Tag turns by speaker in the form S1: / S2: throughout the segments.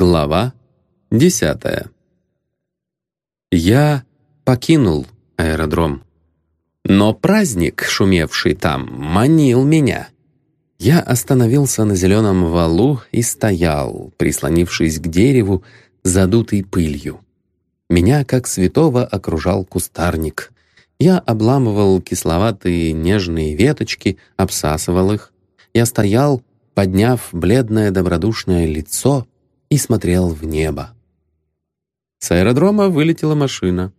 S1: Глава десятая. Я покинул аэродром. Но праздник, шумевший там, манил меня. Я остановился на зеленом валу и стоял, прислонившись к дереву, задутый пылью. Меня, как святого, окружал кустарник. Я обламывал кисловатые нежные веточки, обсасывал их. Я стоял, подняв бледное добродушное лицо, и смотрел в небо. С аэродрома вылетела машина.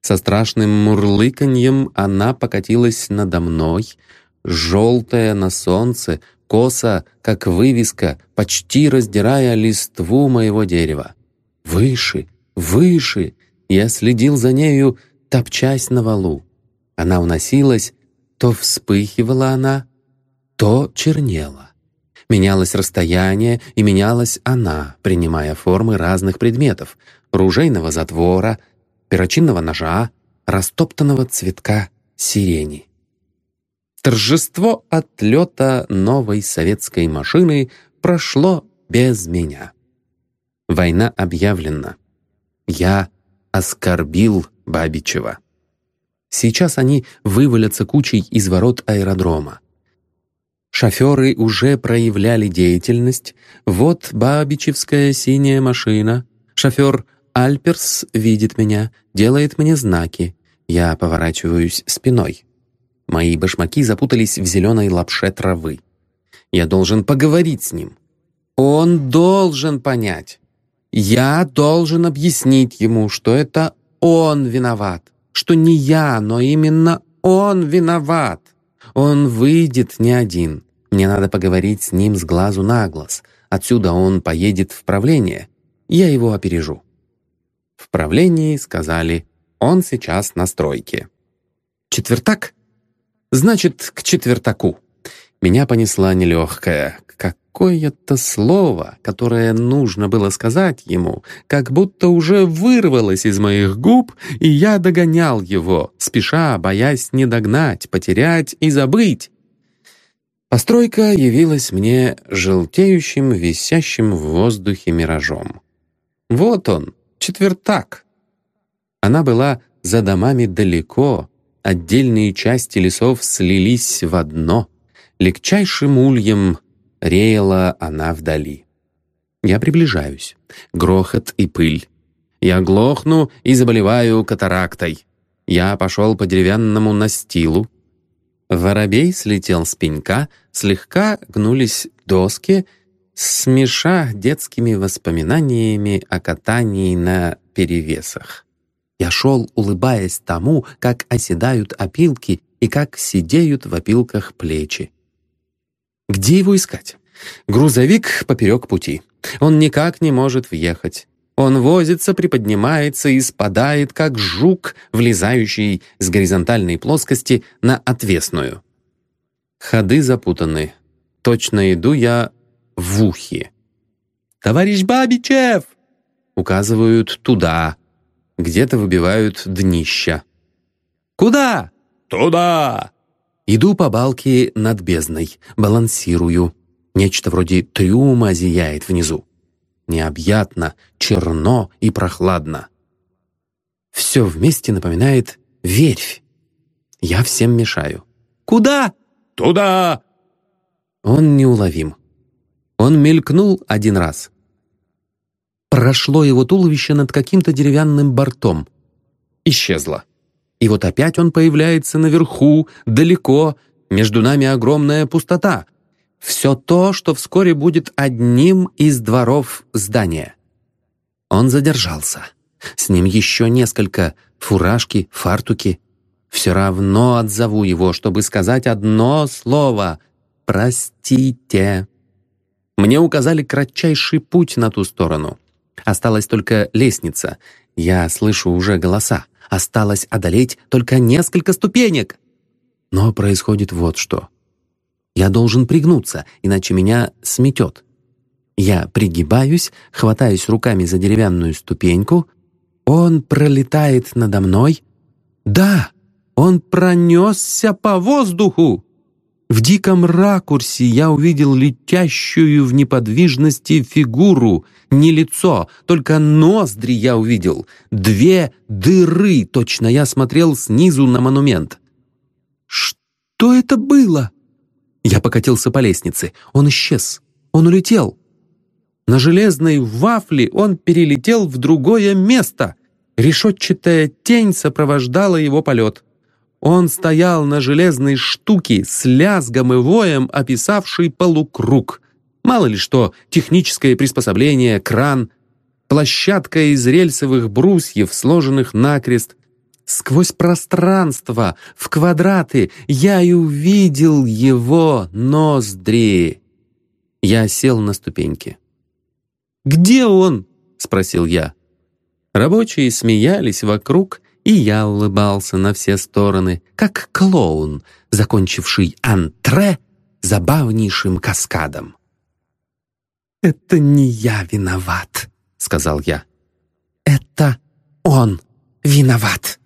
S1: Со страшным мурлыканьем она покатилась надо мной, желтая на солнце, коса, как вывеска, почти раздирая листву моего дерева. Выше, выше, я следил за нею, топчась на валу. Она уносилась, то вспыхивала она, то чернела. Менялось расстояние, и менялась она, принимая формы разных предметов — ружейного затвора, перочинного ножа, растоптанного цветка сирени. Торжество отлета новой советской машины прошло без меня. Война объявлена. Я оскорбил Бабичева. Сейчас они вывалятся кучей из ворот аэродрома. Шоферы уже проявляли деятельность. Вот бабичевская синяя машина. Шофер Альперс видит меня, делает мне знаки. Я поворачиваюсь спиной. Мои башмаки запутались в зеленой лапше травы. Я должен поговорить с ним. Он должен понять. Я должен объяснить ему, что это он виноват, что не я, но именно он виноват. Он выйдет не один. Мне надо поговорить с ним с глазу на глаз. Отсюда он поедет в правление. Я его опережу. В правлении сказали, он сейчас на стройке. Четвертак? Значит, к четвертаку. Меня понесла нелегкая. Какое-то слово, которое нужно было сказать ему, как будто уже вырвалось из моих губ, и я догонял его, спеша, боясь не догнать, потерять и забыть. Постройка явилась мне желтеющим, висящим в воздухе миражом. Вот он, четвертак. Она была за домами далеко, отдельные части лесов слились в одно. Легчайшим ульем реяла она вдали. Я приближаюсь. Грохот и пыль. Я глохну и заболеваю катарактой. Я пошел по деревянному настилу, Воробей слетел с пенька, слегка гнулись доски, смеша детскими воспоминаниями о катании на перевесах. Я шел, улыбаясь тому, как оседают опилки и как сидеют в опилках плечи. Где его искать? Грузовик поперек пути. Он никак не может въехать. Он возится, приподнимается и спадает, как жук, влезающий с горизонтальной плоскости на отвесную. Ходы запутаны. Точно иду я в ухе. «Товарищ Бабичев!» Указывают туда. Где-то выбивают днища. «Куда?» «Туда!» Иду по балке над бездной, балансирую. Нечто вроде трюма зияет внизу необъятно, черно и прохладно. Все вместе напоминает верфь. Я всем мешаю. «Куда?» «Туда!» Он неуловим. Он мелькнул один раз. Прошло его туловище над каким-то деревянным бортом. Исчезло. И вот опять он появляется наверху, далеко, между нами огромная пустота, все то, что вскоре будет одним из дворов здания. Он задержался. С ним еще несколько фуражки, фартуки. Все равно отзову его, чтобы сказать одно слово «Простите». Мне указали кратчайший путь на ту сторону. Осталась только лестница. Я слышу уже голоса. Осталось одолеть только несколько ступенек. Но происходит вот что. Я должен пригнуться, иначе меня сметет. Я пригибаюсь, хватаюсь руками за деревянную ступеньку. Он пролетает надо мной. Да, он пронесся по воздуху. В диком ракурсе я увидел летящую в неподвижности фигуру, не лицо, только ноздри я увидел, две дыры, точно я смотрел снизу на монумент. Что это было? Я покатился по лестнице, он исчез, он улетел. На железной вафле он перелетел в другое место. Решетчатая тень сопровождала его полет. Он стоял на железной штуке с лязгом и воем, описавший полукруг. Мало ли что, техническое приспособление, кран, площадка из рельсовых брусьев, сложенных накрест. Сквозь пространство, в квадраты, я и увидел его ноздри. Я сел на ступеньки. «Где он?» — спросил я. Рабочие смеялись вокруг, и я улыбался на все стороны, как клоун, закончивший антре забавнейшим каскадом. «Это не я виноват», — сказал я. «Это он виноват».